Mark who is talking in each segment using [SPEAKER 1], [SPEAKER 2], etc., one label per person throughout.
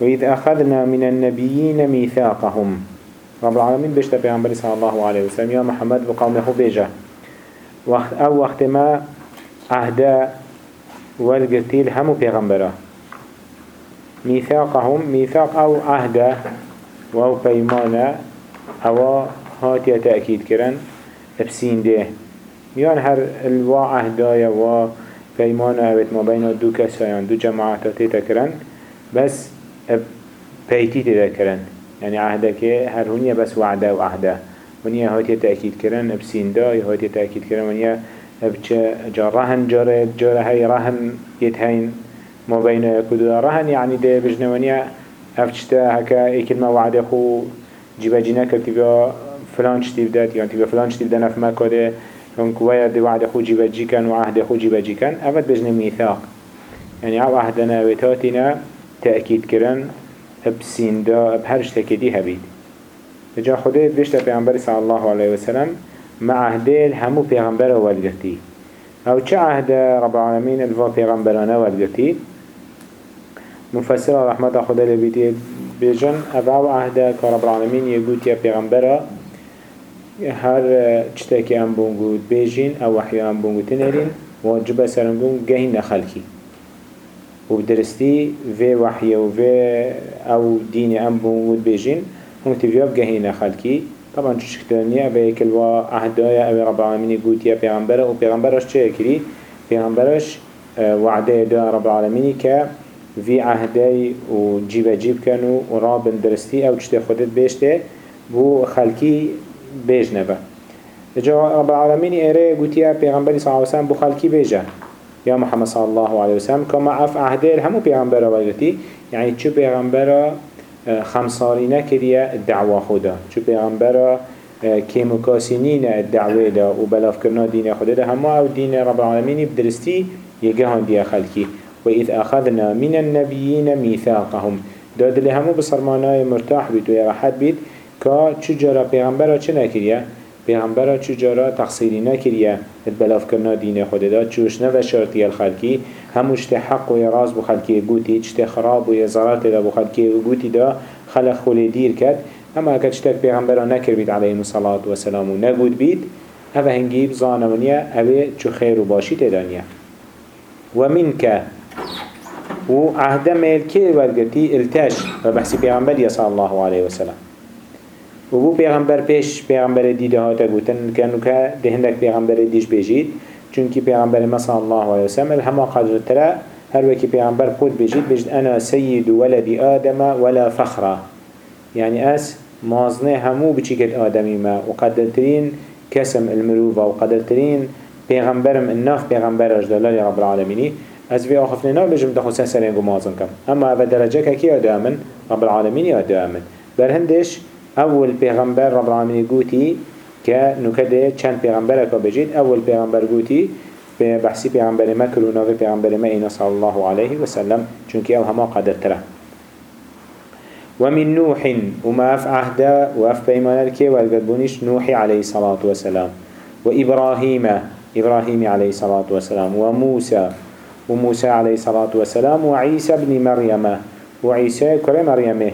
[SPEAKER 1] وإذ أخذنا من النبيين ميثاقهم رب العالمين بيشتا بيغمبر صلى الله عليه وسلم يا محمد بقومه بيجا. وقت أو وقت ما عهدا والقتيل همو بيغمبره ميثاقهم ميثاق أو عهدا وهو بيمانا أو هاتي تأكيد كرن بسين ده. يان هر الوا عهدايا و بيمانا أبت ما بين دو كسايان دو جماعات تتكرن بس بيتي تتكرن يعني عهدك هر هنيا بس وعده وعهده ونيا هاتي تأكيد كرن بسين دا هاتي تأكيد كرن ونيا بچه جا رهن جاره جاره هاي رهن يتهين ما بين كدو رهن يعني ده بجنوانيا افتشتا هكا اي كلمة وعده خو جيبا جينا كتبا فلان شتيب دات يعني تبا فلان شتيب دانا في مكاده كون كوايا دي وعده خو جيبا جي كان وعهد خو جيبا جي كان افت بجن ميثاق يعني عو عهدنا وتاتنا تأكيد كرن بسين دا بهرش تكيدي هبيد جا خده بيشتا پیغمبر صلى الله عليه وسلم مع عهده همو پیغمبر والگرتی أو چه عهد رب العالمين الفا پیغمبرانه والگرتی مفسر رحمت خدا لبیتی بيجن أو عهد رب العالمين يقول يا پیغمبره هر چتاكي ام بونگود بيجين أو وحي ام بونگود تنرين واجب سرنگون گهين وبدرستي في وحي و في أو دين أم بيجين. هم تفياب گهين نخلكي طبعا چو شكتانية اوه كلوا عهدايا اوه رب العالمين يقول يا پیغمبره و پیغمبرش چه كري پیغمبرش وعده دا رب العالمين که في عهدي و جيب كانوا ورابن درستي أو چته خودت بيشته بو خلقي بيج نبا جا رب العالمين ايري قوتيا پیغمبر صلى الله عليه وسلم بو خلقي بيجا يا محمد صلى الله عليه وسلم كما اف عهده همو پیغمبر وقتی يعني چو پیغمبر خمساري نكريا الدعوة خدا چو پیغمبر كيموكاسينين الدعوة دا و بلاف کرنا دين خدا دا همو أو دين رب العالمين بدرستي يجهان دي خلقي وإذ أخذنا من النبيين ميثاقهم داد اللي همو بصرمانای مرتاح بيت و يراحت بيت كا چجارا پیغمبرا چه نکریه؟ پیغمبرا چجارا تقصیری نکریه. اتبلاف کرنا دین خود دا چوش نو شرطی الخلقی. هموش ته حق و یراز بو خلقی گوتی. چته خراب و یزارات دا بو خلقی گوتی دا. خلق خولی دیر کد اما اکا چتک پیغمبرا نکر بید علیه الصلاة والسلام و نگود بید اوه هنگیب ظانمانیه اوه چو خیر و باشی تدانیه ومنك وعهد ملكي والقتي التاش وبحثي پیغمبر صلى الله عليه وسلم وبو پیغمبر پیش پیغمبر دیده ها تا گوتن کنو که دهندک پیغمبر دیش بجید چونکی پیغمبر مثلا الله علیه وسلم الهما قدر ترى هر وكي پیغمبر خود بجید بجد أنا سيد ولد آدم ولا فخرة يعني اس مازنه همو بچيكت آدمي ما. وقدرترين كسم المروفة وقدرترين پیغمبرم الناف پیغمبر اجدلال رب العالمين از في آخفنا بجم دخو سنسرين قو مازن كم اما أو درجه كي آدامن رب العالمين آدامن برهندش أول پیغمبر رب العالمین گوتی که نکده چند پیغمبر که بجید. اول پیغمبر گوتی به بحثی پیغمبر ما کلو ناوی پیغمبر ما اینا صلی الله علیه و سلم چونکه أو هما قدر تره ومن نوح وما اف عهده واف بيمان كي والقدبونيش نوح عليه الصلاة والسلام وإبراهيم إبراهيم عليه الصلاة والسلام وموسى وموسى عليه الصلاة والسلام وعيسى بن مريم وعيسى كل مريم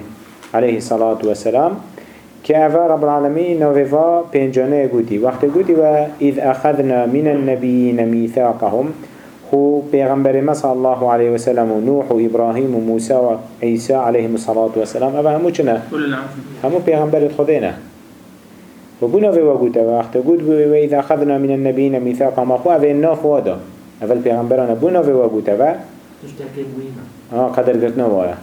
[SPEAKER 1] عليه الصلاة والسلام كأفا رب العالمين نوفيفا بينجانه قوتي وقت قوتي وإذ أخذنا من النبيين ميثاقهم خو پیغمبر ما صلى الله عليه وسلم ونوح وإبراهيم وموسى وعيسى عليهم الصلاة والسلام. أفا همو چنا؟ همو پیغمبر خدينا وبنا في وقوتا وقت قوت وإذا أخذنا من النبيين ميثاقهم أخو أفا الناف وادا أفا البيغمبران بنا في وقوتا و آه قدر قرتنا وارا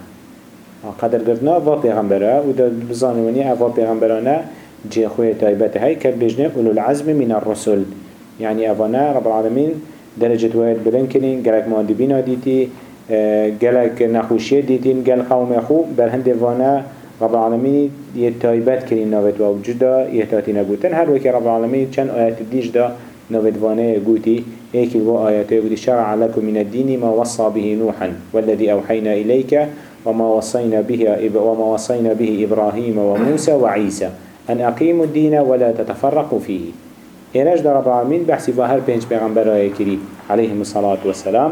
[SPEAKER 1] قدر گرتنا و پیغمبره و دا بزانونی اوا پیغمبرانه جي خوية تايبت هاي كالبجنة أولو العزم من الرسل يعني أفانا رب العالمين درجة واحد بلن كنين قلق مهندبين ديتي قلق نخوشية ديتين قل قوم أخو برهند أفانا رب العالمين يتايبت كنين نوبت ووجودا يتاتي نبوتن هر وكي رب العالمين چند آيات الديش دا نوبت فانا قوتي ايكي الوا آياته قوتي شرع لكم من الدين ما وصى به نوحا والذي أوحينا إليك وما وصينا به وما وصينا به إبراهيم وموسى وعيسى. أن أقيموا الدين ولا تتفرقوا فيه. إيراج در رب العالمين بحثي فهر بينج بيغمبر كريم عليهم الصلاة والسلام.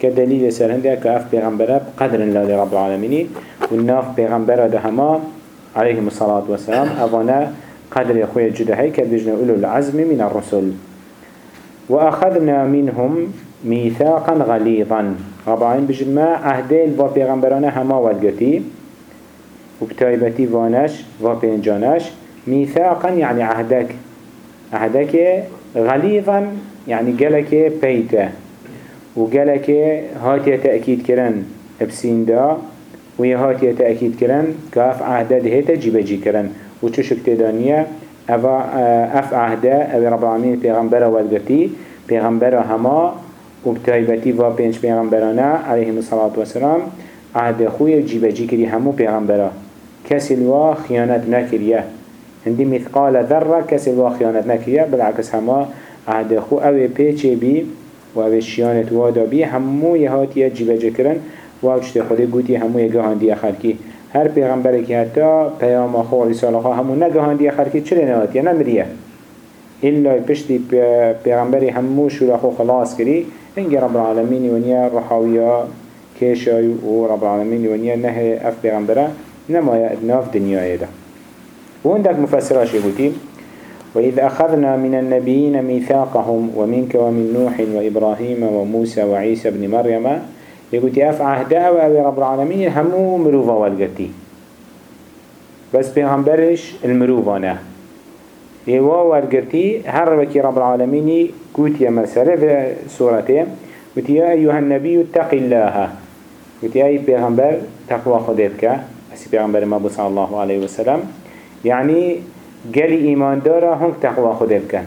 [SPEAKER 1] كدليل سر هنده كأف بيغمبر قدر الله لرب العالمين والناف پیغمبر ده هما عليهم الصلاة والسلام أفانا قدر يخوي جدهي كبجنا أولو العزم من الرسل. وأخذنا منهم ميثاقا غليظا ربعين بجمع عهدين و پیغمبرانه هما والقتي وبتايبتي وانش و بينجانش ميثاقا يعني عهدك عهدك غليظا يعني قالك بيته وقالك هاتي تأكيد كرن بسين دا ويا هاتي تأكيد كرن كاف عهده دهيتا جيبجي كرن وچو شكت دانية اف عهده أو رب العالمين پیغمبر والقتي پیغمبر هما و باتی و پنج پیغمبرانه علیهم الصلاة والسلام عهد خوی و جیبجی کری همو پیغمبره کسی الوا خیانت نکریه. هندی مثقال ذره کسی الوا خیانت نکریه بلعکس همو عهد خو او پیچه بی و او شیانت وادا بی همو یهاتیه جیبجی کرن و او چطه خودی گوتی همو یگهاندیه خلکی. هر پیغمبری که حتی پیام خو همو نگهاندی همو نگهاندیه خلکی چلی نواتی نمریه الا پشتی پیغمبری همو شورا خو خلاص کری. انجي رب العالمين ونيا رحاويا كيشاي و رب العالمين ونيا نهي اف پیغمبره نما يأدنا في دنيا ايدا وعندك مفسراش يقولي وإذ أخذنا من النبيين ميثاقهم ومنك ومن نوح وإبراهيم وموسى وعيسى بن مريم يقول اف عهده و رب العالمين همو مروفا والقتي بس پیغمبرش المروفانه يوا والقرتي هر وكي رب العالمين قوت يا مسألة في سورته قلت يا أيها النبي اتق الله. قلت يا أي پیغمبر تقوى خدتك أسي پیغمبر ما صلى الله عليه وسلم. يعني قال إيمان دارا هنك تقوى خدتك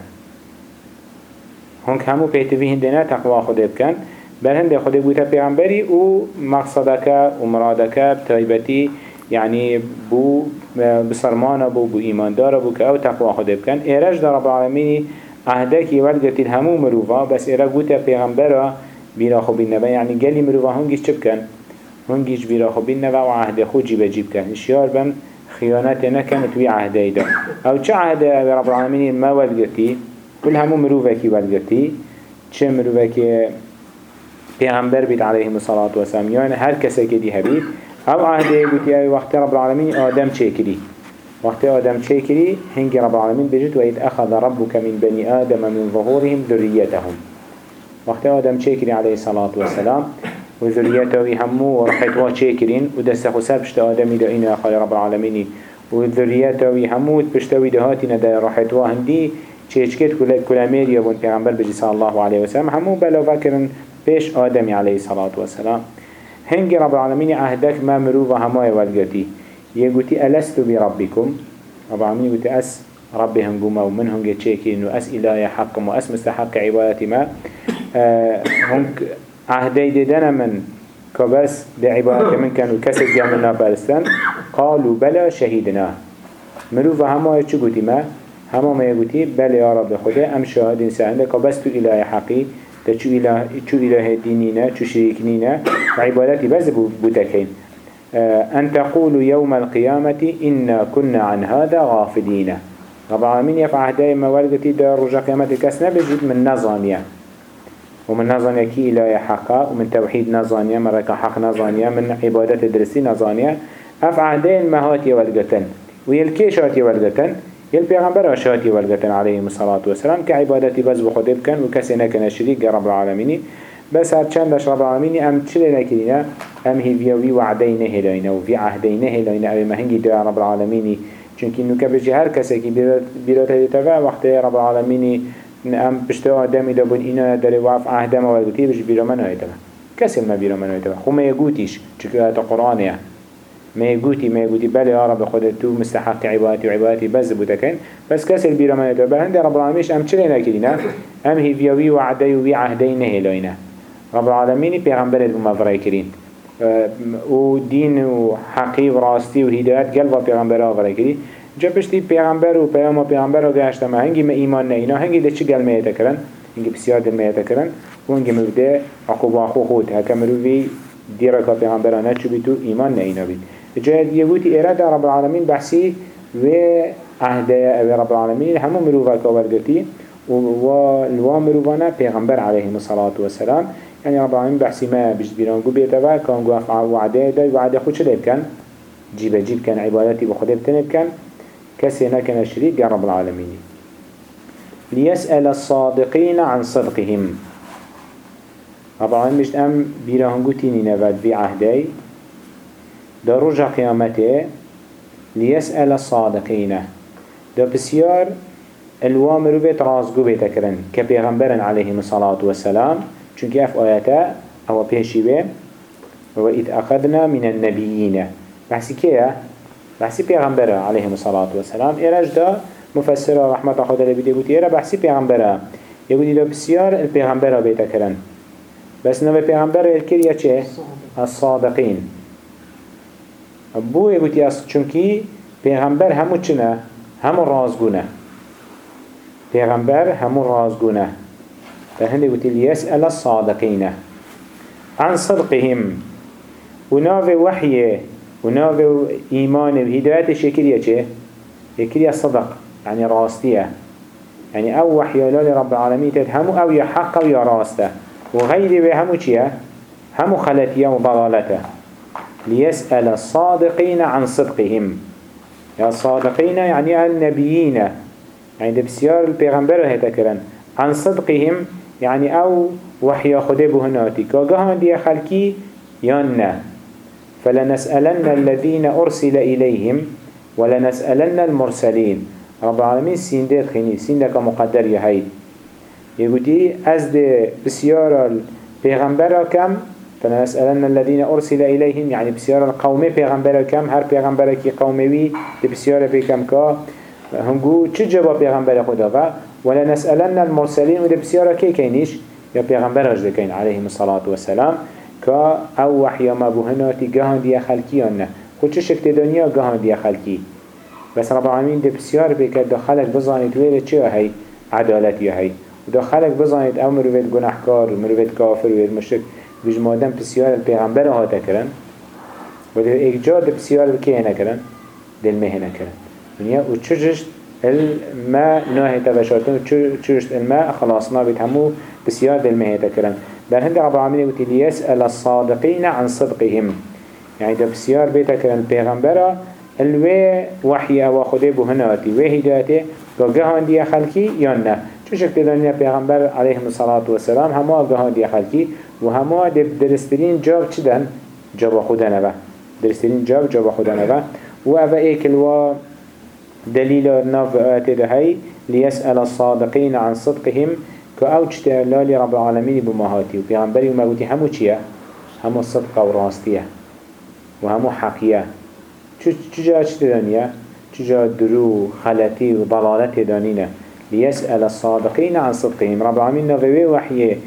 [SPEAKER 1] هنك همو بيتوي هندنا تقوى خدتك بل هنده خده بوتا پیغمبری و مقصدك و مرادك بتایبتی يعني بو بسرمانه بو بو ایمان داره بو أو تقوى خود بکن. ایرش در رب العالمین عهده که ولگت همو مروفا. بس ایره گوته پیغمبره بیرا خو بین نبا یعنی گلی مروفا هنگیش چه بکن؟ هنگیش بیرا خو بین نبا و عهده خود جیب جیب کن. اشیار بن خیانت نکن توی عهده ایده أو چه عهده رب العالمین ما ولگتی؟ كل همو مروفا کی ولگتی؟ چه مروفا که پیغمبر بید علیه الصلاة والسلام. یعنی هر کسی که دی هبید أو عهده بودی ای وقت رب العالمین آدم کری وقت آدم چه کری هنگی رب العالمین بجد و اید اخذ ربك من بني آدم من ظهورهم ذريتهم وقت آدم چه کری علیه الصلاة والسلام و ذريته همو و رحتوا چه کرین و دست خسر بشت آدمی دا این اخال رب العالمین و ذريته همو بشتوی دهاتی نده رحتوا هندی. چهچکت کلامیر یا بون پیغمبر بجی صلی الله علیه وسلم همو بلا بکرن پیش آدمی علیه الصلاة والسلام هنگی رب العالمین عهدك ما مروف همای والگتی یه گوتی ألست بربكم رب العالمین گوتی أس ربي هنگوما ومن هنگی چیکی انو أس إله حقم وأس مستحق عبادتي ما. هنگ عهدي ددنا من كبس بعبادتي من كانوا كسد جاملنا بارستان قالوا بلا شهيدنا مروف همای چو گوتی ما؟ هما ما يقولي بل يا رب خدا أم شاهدين سعندك وبس تو إله حقي تا چو اله, چو اله دينينا چو شريكنينا وعبادتي بز بوتكين أن تقولوا يوم القيامة إنا كنا عن هذا غافلين رب العالمين يفعل دائما والقتي دا رجع قيامة كسنا بجد من نظانيا ومن نظانيا كي إله حقا ومن توحيد نظانيا مركا حق نظانيا من عبادة درسي نظانيا أفعل دائما هاتي والقتن ويلكيش هاتي والقتن يل پیغمبر اشاتی والگتن عليهم الصلاة والسلام كعبادتي بس بخود بكن وكسي نكن شريك رب العالمين. بس هر چندش رب العالمين أم چلی نکرینه أم هیویوی وعدی نهلاینا و في عهدی نهلاینا أو مهنگی دعا رب العالمين. چونك انو كبجي هر کسی که بیرات هدیتا وقت رب العالمين ام پشت آدمی دا بود اینا داره وعف عهده ما ولگوتی بجي بیرا من هایتا کسی ما بیرا من هایتا خو ما یگوتیش چونکه هتا قرآنه ما يقولي ما يقولي بل يا رب خود تو مستحق عبادتي وعبادتي بس بودكين بس كسر بيرا من يتوب هند رب العالمين أم چلينا كدينا أم هي فيوي وعدي وي عهدي نهلوينا رب العالمين پیغمبر المفرای کرین. و دین و حقی و راستی و هدایت قلب پیغمبر آفرای کری. جا پشتی پیغمبر و پیام پیغمبر رو گشت ما هنگی ما ایمان نه اینا. هنگی ده چی قلب میتا کرن. هنگی بسیار دل میتا کرن. و هنگی مبده عقوب آخو خود. هکا مروی دیرکا پیغمبرانه چو بیتو ایمان نه اینا بید. جاء يقولي إرادة رب العالمين بحسي و عهداء أبي رب العالمين همو مروفا كوالقتي والوا مروفانا پیغمبر عليه الصلاة والسلام. يعني رب العالمين بحسي ما بجد بيران قو بيتوا كان قو وعدة دا وعدة خود شده بكن جيب جيب كان عبادتي بخده بتنب كان. كسي نكن الشريك يا رب العالمين. ليسأل الصادقين عن صدقهم. رب العالمين مش أم بيرهنگوتيني نبات في عهدي دا رجع قيامته ليسأل الصادقين دا بسيار الوامر بيت رازقو بيتكرن كبيغمبرن عليهم الصلاة والسلام چونك اف آياتا أو بيشي بي وإذ أخذنا من النبيين بحثي كيه بحثي بيغمبر عليهم الصلاة والسلام. إيراج دا مفسر رحمة خدا لبيدي قلت إيرا بحثي بيغمبر يقول إذا بسيار البيغمبر بيتكرن بس نوى بيغمبر الكريا چه؟ الصادقين بو يقول ياس چونكي بيغمبر همو چنه؟ همو رازگونه بيغمبر همو رازگونه فهندي قلت ليسأل الصادقين عن صدقهم وناوي وحيه وناوي إيمان وهداية شكرية چه؟ شكرية صدق يعني راستية يعني أو وحي الله رب العالمين تدهمو أو يحق أو يراسته وغير بهمو چيه؟ همو خلتية وضلالته ليسأل الصادقين عن صدقهم. يا الصادقين يعني النبيين. يعني ده بسيار البيغمبر هيتكرن عن صدقهم يعني أو وحي خده بهناتي. كاقهان دي خلقي يانا فلنسألن الذين أرسل إليهم ولنسألن المرسلين. رب العالمين سين ديت خيني. سين دك مقدر يهي يقولي از دي بسيار البيغمبر كم؟ فلنسألن الذين أرسل إليهم يعني بسيار القوم بيغمبر كم هر بيغمبر كي قومي دي بسيار بيكم كا هنگو چه جواب پیغمبر خدا و؟ ولا نسألن المرسلين و بسیارا کی کینیش؟ یا پیغمبر اجده کین علیهم الصلاة والسلام که أو وحی ما بوهناتی گهان دیا خلکی یا نه. خود چه شکل دنیا گهان دیا خلکی؟ بس رب العالمین ده بسیار بکرد ده خلق بزانید ویره چه هی؟ عدالت یا هی؟ ده خلق بزانید أو مروید گناهکار و مروید کافر و مشرک. بيج مادم بسیار پیغمبر ها تکرن و ده اجاد بسیار بکی نکرن؟ دل مه نکرن. ونیا و چجشت الماء ناهي تبشرتن وچجشت الماء خلاصنا بيت همو بسيار دل مه تكرن بل هند رب العالمين قلت ليسأل الصادقين عن صدقهم. يعني ده بسيار بيتا كرن پیغمبرا الوي وحي أو خده بهناتي وي هدايته قهان دي خلقي يا نه؟ چو شكل دانيا پیغمبر عليه الصلاة والسلام هما قهان دي خلقي وهما ده درسترين جاب چدن جاب خدا نبا درسترين جاب جاب خدا نبا و اوه ايكل و دليل ناف آتي هاي ليسأل الصادقين عن صدقهم كأو لالي رب العالمين بمهاتي وبيغمبري وما قلتي همو چيه همو الصدق وراستيه وهمو حقيه چجا چتدانيه چجا درو خلتي وضلالتي دانينه ليسأل الصادقين عن صدقهم. رب العالمين نغوي وحيه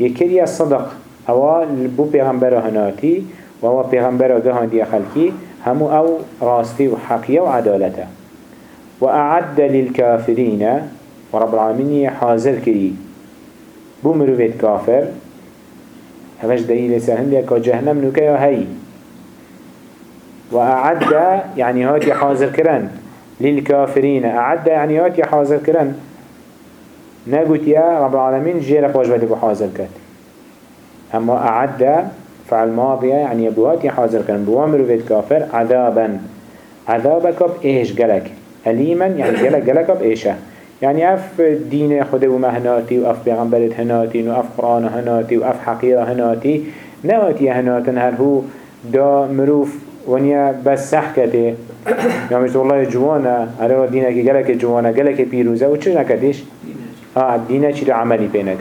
[SPEAKER 1] يكري الصدق هو بو بيغمبر هناتي وهو بيغمبر جهان دي خلقي همو أو راستي وحقيه وعدالته وأعد للكافرين ورب العالمين حاضر كري بو مروفيت كافر همش دليل سهل لك جهنم نكايا هاي وأعد يعني هاتي حاضر كرن للكافرين أعد يعني هاتي حاضر كرن نقول يا رب العالمين جيرك واجبتك حاضر كرن أما أعد فعل ماضية يعني يبوهاتي حاضر كرن بوامر بيت كافر عذابا. عذابك بإيش قلك؟ أليما يعني جلك جلك بإيشه يعني أف دين خده ومهناتي وأف بيغمبرت هناتي وأف قرآن هناتي وأف حقيقة هناتي. نواتي هناتن هل هو دا مروف ونيا بس سحكته؟ يعني مش والله جوانا على دينك جلك جوانا جلك بيروزة وش نكديش آه دينك شيء عملي بينك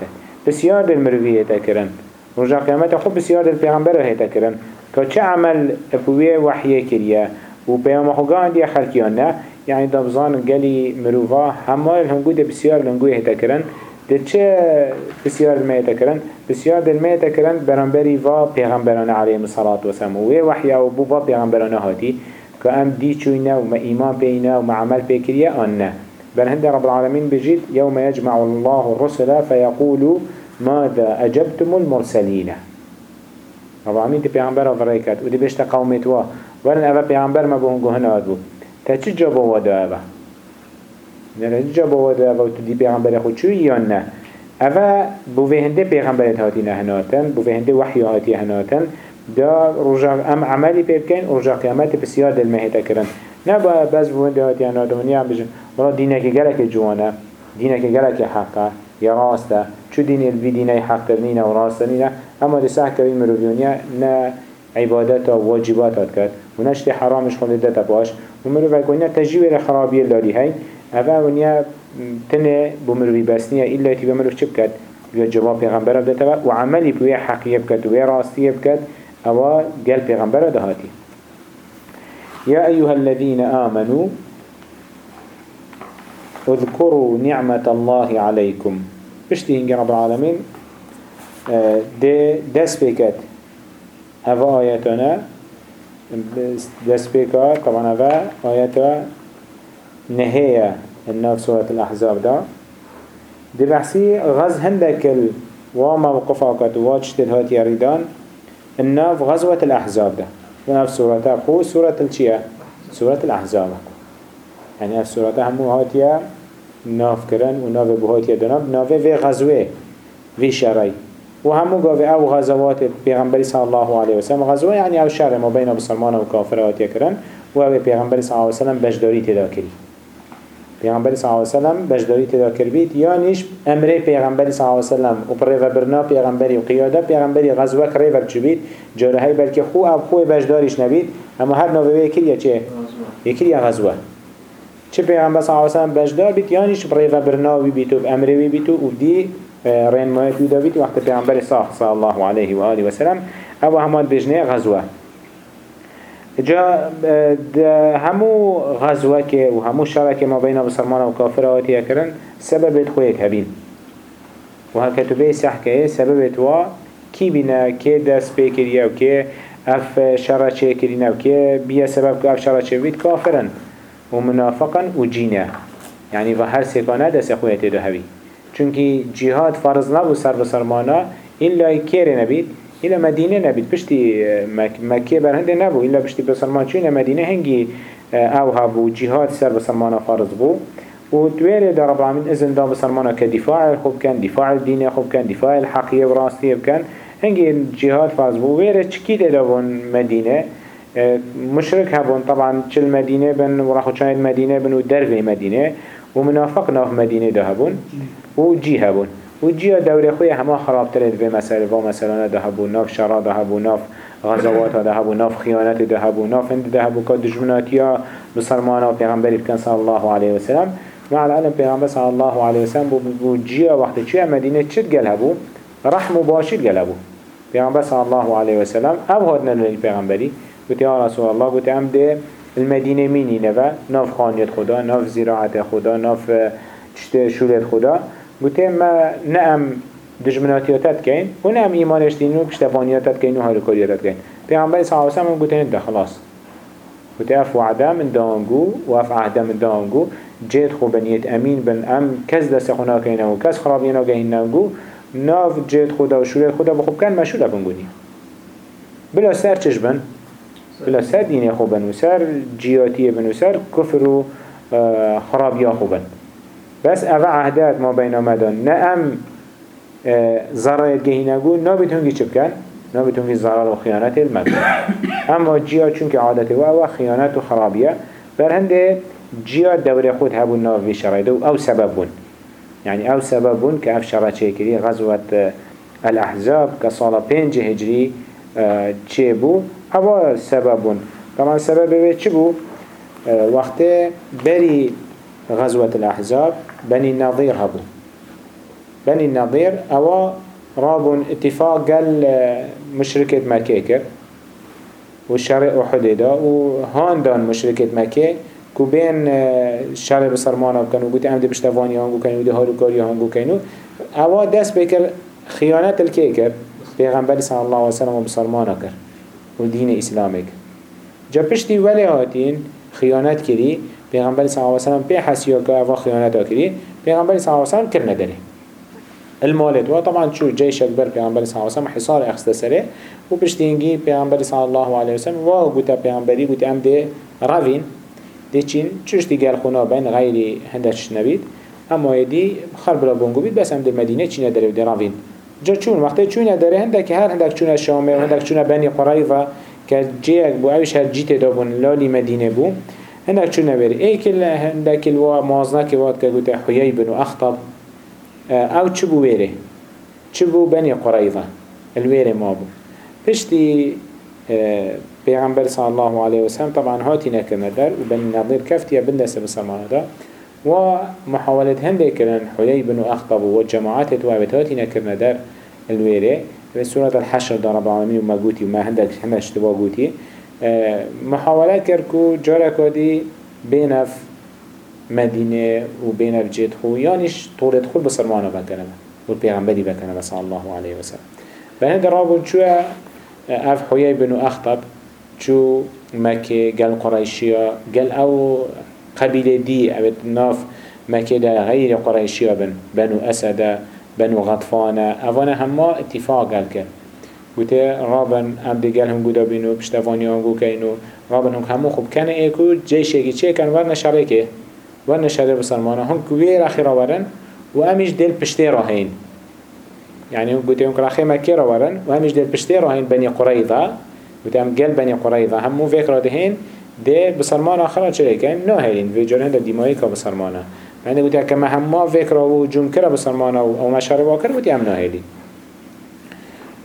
[SPEAKER 1] بسيار بالمروفية تكرن رجع قيامته خب بسيار البيغمبر هي تكرن كش عمل أبوه وحي كريا وبيوم خجان دي خلقيانا يعني دبزان قالي مروفا همال هم قد بسيار لنقوي هتكرن ده چه بسيار ما يتكرن بسيار دل ما يتكرن برانبري و پیغمبران الصلاة والسلام. و وحي أو بو و پیغمبران هاتي كأم دي چوينه وما إيمان بينه وما عمل بيكريا أنه بل هند رب العالمين بجيت يوم يجمع الله الرسل فيقول ماذا أجبتم المرسلين رب العالمين دي پیغمبر فريكات ودي بيشت قومت وا ورن أبا پیغمبر ما بهنگو هناد بو تا چی جا باوا أبا نه چی جا باوا أبا و تو دی پیغمبر خود چوی یا نه اوه بو هنده پیغمبرت هاتی نه هناتن بو هنده وحی هاتی هناتن دا رجع ام عملي بيبكين رجع قيامت بسيار دل مهيتا كرن نبا بس بوين دهات يعني ودمنيا بجن ولا دينك جلك جوانا دينك جلك حقا يا راستا شو دين الفي ديني حق ترنينا وراستنينا اما دي ساعة كريم مروفيونيا نا عبادات و واجبات كد و نشتی حرامش خونده دتا باش. و مروف اگونیا تجیب خرابی لاری هی. اوه ونیا تنه بمروفی بسنیه ایلا تی بمروف چه بکد بیا جواب پیغمبر بدتا و عملی بوی حقیه بکد و راستیه بکد أو قال پیغمبر دهاتی يا أيها الذين آمنوا اذكروا نعمة الله عليكم بشتي هنجي رب العالمين دي دس بيكت هذا آياتنا دس بيكت طبعا هذا آيات نهاية الناف سورة الأحزاب دا دي بحثي غز هندك وما وقفاكت واتشت الهاتي ريدان الناف غزوة الأحزاب ده وناف سورة خو سورة الشيا سورة الأحزاب يعني سورة همو هاتيا ناف كرن وناف بهاتيا دناب ناف في غزوة في شرعي وهمو قاوة أو غزوات پیغمبر صلى الله عليه وسلم. غزوة يعني أو شر ما بين بسلمان وكافر هاتيا كرن و پیغمبر صلى الله عليه وسلم بجداري تداكري پیغمبر صلی الله علیه وسلم بجداری تدا کربید یا نیش أمر پیغمبر صلی الله علیه وسلم. و پر برنا پیغمبری و قیاده پیغمبری غزوه کری ور چبید جاره های بلکه خو أو خو بجداریش نبید. اما هر نوبه یکی یا چه؟ یکی یا غزوه. چه پیغمبر صلی الله علیه وسلم بجدار بید یا نیش پر برنا وی بیتو أمر وی بیتو و دی رین مایت وی دابید وقت پیغمبر صلی الله علیه و آله و سلم. أو همات بجنه غزوه. جا همو غزوه که و همو شرکه ما بین بسرمان و کافر آتیه کرن سببت خویک هبین. و ها کتبه سحکه سببت وا کی بینه؟ که دست بکریه و که اف شرچه کرینه و که بیا سبب که اف شرچه بید کافرن. و منافقن و جینه. يعني و هر سکانه دست خویت دو هبی چونکه جهاد فرض نبو سر بسرمانا إلا كيري نبید إلا مدينة نبيت بشتي مكة برهند نبو إلا بشتي بسلمان چون مدينة هنگي أو هبو جهاد سر بسلمان فرض بو و تويري دا رب العالمين إذن دا بسلمان كدفاع خوب كان دفاع الدين خوب كان دفاع الحقية وراستية كان هنگي جهاد فرض بو ويري چكيد دابون مدينة مشرك هبون. طبعا چل مدينة بن وراخو چاند مدينة بن و درغي مدينة ومنافق ناف مدينة دا هبون و جي هبون. و جیا دوره خوی همه خراب ترید به مسئله و مثلا ده ناف شرا ده ناف غزوات ده ناف خیانت ده ناف هند ده هبو که دجمناتی ها بسرمان و پیغمبری بکن صلی الله علیه وسلم مع العلم پیغمبر صلی الله علیه وسلم جیا وقت چی؟ مدینه چید گل هبو رحم و باشید گل هبو پیغمبر صلی الله علیه وسلم أو هادنا للپیغمبری قلت يا رسول الله قلت ام ده المدينة ميني نفا ناف خانية خدا ناف زراعة خدا ناف شولت خدا. گوته ما نعم دجمناتیاتت کن و نعم ایمانش دین و پشتبانیاتت کن و هارکاریاتت کن پیغمبر صلی اللہ علیہ وسلم گوته نده خلاص. گوته اف وعده من دانگو و اف عهده من دانگو. جید خو بنیت امین بن ام کس دست خونا کنه و کس خرابینا گهین نانگو. ناف جید خدا و شوریت خدا بخوب کن مشهوله بنگونی بلا سر چش بن. بلا سر دین خوبن و سر جیاتی بن و سر کفر و خرابیا خب خو بس او عهدت ما بین آمدان. نه ام ضرر گهی نگو نا بتونگی چپ کن نا بتونگی ضرر و خیانت المبن اما جیات چون که عادت و او خیانت و خرابیه بر هنده جیات دوره خود هبون ناوی شرایده و او سبب بون. یعنی او سبب كأف کری غزوت غزوة الأحزاب سال پینج هجری چه بو أو سببون طبعا سبب چه بو وقت بري غزوة الأحزاب بني النظير هبو. بني النظير أو رابون اتفاق قال مشركة مكة كر والشرع وحديدا وهان دان مشركة مكة كو بين شرع بسرمانا كانوا قلت عمد بشتفاني هانگو كانوا دي هارو هانگو كانوا أو دست بكر خيانات الكيكر پیغمبر صلى الله عليه وسلم بسرمانا كر ودين إسلامك جا پشتی ولی هاتین خیانت کری پیغمبر صلی الله علیه و سلم پی حسیا که اوا خیانت کردی پیغمبر صلی الله علیه و سلم کرد نداره المالت و طبعا شو جيش اكبر پیغمبر صلی الله علیه و سلم حصار اخست سره و پشتینگی پیغمبر صلی الله علیه و سلم و گوتا پیغمبری گوتا ام ده روین ده چوش دی گل خونا بین غیری هندش نبید اما یدی خرب را بونگو بید بس ام ده مدینه چینه داره ده روین۔ جا چون؟ وقتی چون داره هندك هر هندك چون شامه و هندك چون بني قريظة كجيك بو اوش هر جيت دابون لالي مدينة بو هندك چون بيري ايكل هندك الوا مازنا كوات كقوت حيي بن اخطب أو چبو ويري چبو بني قريظة الويري ما بو. پشتی پیغمبر صلی الله علیه و سلم طبعا هاتی نکرنه در و بنی نظیر کفتی بندست بسلمانه دا. و محاولت هنده کرن حلی بن اخطب و جماعت توابت هاتی نکرنه در الویره. في سورة الحشر در رب العالمين وما قوتي وما هندك هندك اشتباه قوتي محاولات كركو جاركو دي بينف مدينة وبينف جيت خو يانيش طول دخول بسرمانه بكنبه والبيغمبري بكنبه صلى الله عليه وسلم فهند رابون شوه اف حویه بنو اخطب چو مكة قال قريشيا قال أو قبيلة دي أو ناف مكة دا غير قريشيا بن بنو أسد بنو غطفانة اوانا هما اتفاق كن قلت رابن عبد قال هم قدا بينو بشتفاني هنگو كينو رابن هم همو خب كان ايكو جيش ايكي چه كان ورن شركه ورن شركه بسلمانه هم كوير أخيرا ورن و امش دل پشته راهين يعني قلت يوم كراخي مكة ورن وهمش دل بشتي راهين بني قريضة قلت هم قل بني قريضة همو فكرة دهين ده بسرمان آخرا چلي كان ناهلين في جرهن ده ديمايكا بسرمانا يعني قلت كما هما فكرة و جون كرا بسرمانا أو مشاري واكر قلت هم ناهلين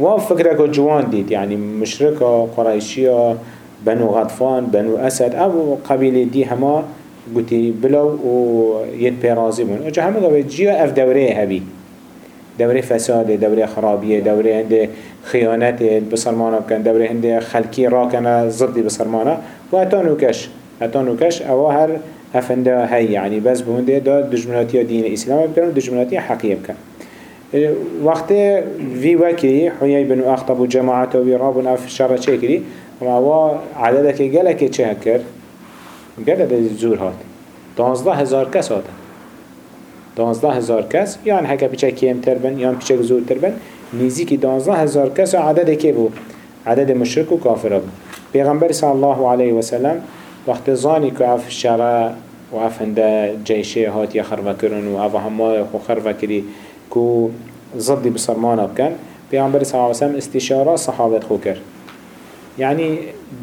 [SPEAKER 1] وفكرة جوان ديت يعني مشركة قريشية بنو غطفان بنو أسد أو قبيلة دي هما قلت بلو و يد بيرازي بون. اجا همه قبل جيا اف دوره هبي دوره فساد دوره خرابیه دوره هنده خیانت بسرمانه بکن دوره هنده خلکی را کنه ضدی بسرمانه. و اتا نوکش اتا نوکش أو هر افنده هی یعنی بس بهنده دا دجمناتی دین اسلام بکن و دجمناتی حقیه بکن. وقت في وكي حيي بن أخطب جماعته وراب أف شر شكري هو عددك جلك تشهكر جلد الزور هات. تانزده هزار كس هاته دانزده هزار کس یان هکا پیچه کیم تر بن یان پیچه زور تر بن دانزده هزار کس عدد که بو؟ عدد مشرک و کافر پیغمبر صلی الله علیه و سلم وقت زانی که اف شرع و اف هنده جیشه هات یا خرفه کرن و اف همه خو خرفه کری که ضدی بسرمانه بکن پیغمبر صلی الله علیه و سلم استشاره صحابت خو کرد يعني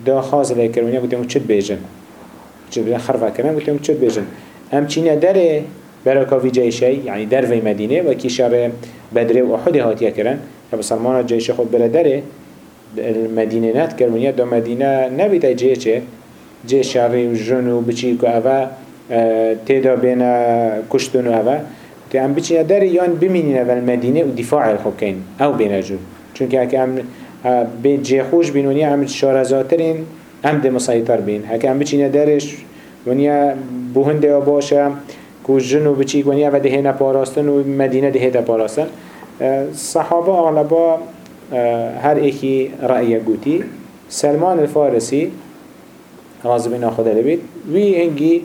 [SPEAKER 1] دا خاز كرونيا قلت لهم تشد بيجن تشد بيجن خرفة كنا قلت لهم تشد بيجن أم تشينيا داره برا كافي جيشي يعني دروي مدينة وكي شر بدر وأحد هاتيا كرن فبسلمان جيش خود بلا دره المدينة نات كرمانيا دو مدينة نبيت جيشه جيش شري وجنو بچي كو أفا تيدا بين كشتون أفا تي ام بچي دره يان بمينين أفا المدينة ودفاع الحكين أو بين جو چونك هكا ام بيت جي خوش بين ونيا ام شارزاترين ام دي مسيطر بين هكا ام بچي ندرش ونيا بوهنده باشا کو جنو بچی کنی و دهینا پاراستن و مدینه دهیتا پاراستن صحابه اغلبا هر ایکی رأی گوتی. سلمان الفارسی راضی بنا خدا لبید وی هنگی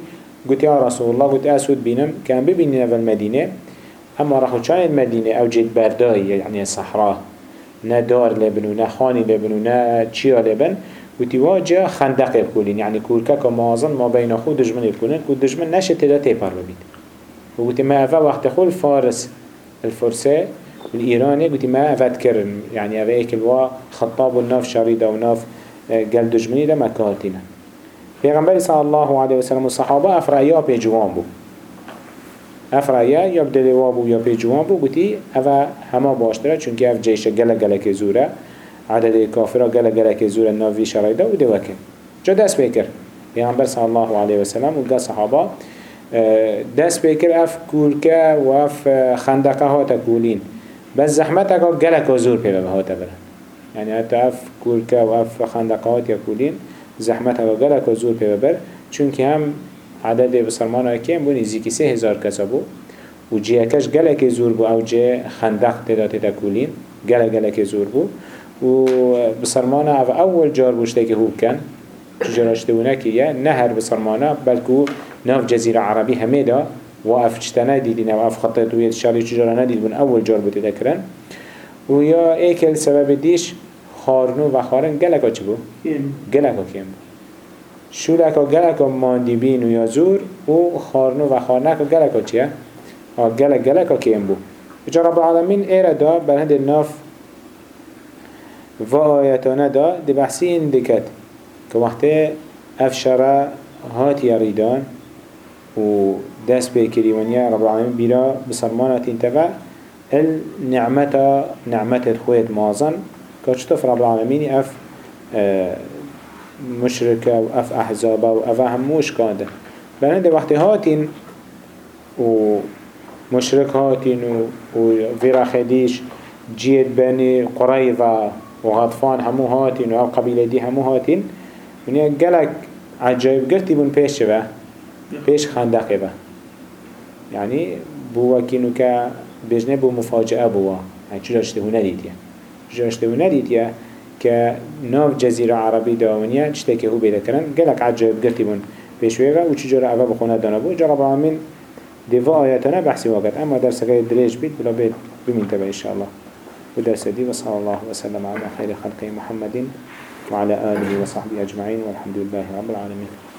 [SPEAKER 1] قلت يا رسول الله قلت أسود بينم كان ببيننا في المدينة أما راحوا كان المدينة أو جد برداي يعني الصحراء نا دار لبنو نا خاني لبنو نا تشيا لبن. قلت واجه خندق بكولين يعني كوركا كمازن ما بين خود دجمن بكولين كود دجمن نشت تدا تيبر ببيت وقلت ما أفا وقت خول فارس الفرسة الإيراني قلت ما أفا تكرن يعني أفا إيك الوا خطاب الناف شريدة وناف قل دجمني ده مكالتنا پیغمبر صلى الله عليه وسلم الصحابة أفرأيا بيجوان بو أفرأيا يبدل وابو يا بيجوان بو قلت أفا هما باشترا چونك أف جيش قل قل كزورة عدد كافرة قل قل كزورة نافي شريدة وده وكي جا دست بيكر پیغمبر صلى الله عليه وسلم وقال صحابة دست بکر اف کورکه و اف خندقه ها تکولین بس زحمت اگه گلک و زور پیوه هاته برن یعنی اتا اف کورکه و اف خندقات یا کولین زحمت اگه گلک و زور پیبه بر چونکه هم عدد بسرمان های کم بونی زیکی سه هزار کسا بو و جیکش گلک زور بو او جی خندق تداته تا کولین گلک گلک زور بو و بسرمان او اول جار بوشته که هوب کن. چجراشتونه که یه نهر بسرمانه بلکه ناف جزیره عربی همه و اف چتنه دیدین و اف خطه توی شالی چجارا ندید. اول جار بوده دکرن و یا ایکل سبب دیش خارنو و خارن گلکا چی بو؟ گلکا کیم. بو شولکا گلکا ماندی بین و یا زور. و خارنو و خارنکا گلکا چیه؟ گلک گلکا کیم بو جا رب العالمین ایره دا برهند ناف و آیتانه دا دی بحثی این دکت که وقتی افشاره هات ریدان و دست بكري ونيا رب العالمين بلا بسرمانة انتفع النعمة نعمة خويت مازن. كاشتف رب العالمين اف مشركة و اف احزابه و اف هموش كانده بلند وقت هاتين و مشرك هاتين و فيرا خديش جيت بني قريضة و غطفان همو هاتين و قبيلة دي همو هاتين ونیا گلک عجایب گرتی بون پیش شبه پیش خندقه به يعني بوا كينو كا بجنه بو مفاجأة بوا يعني چو جاشته هو نديتيا چو جاشته هو نديتيا كا ناف جزيرة عربي داونيا چته هو بيدا کرن گلك عجائب گرتي بون بيشويغا و چجورا اوه بخونه دانا بو جرب العالمين دفاع آياتنا بحثي وقت اما درس غير دريج بيت بلا بيت بمين تبع ان شاء الله ودرس دي وصلى الله وسلم. على خير خلقه محمد وعلى آله وصحبه أجمعين والحمد لله رب العالمين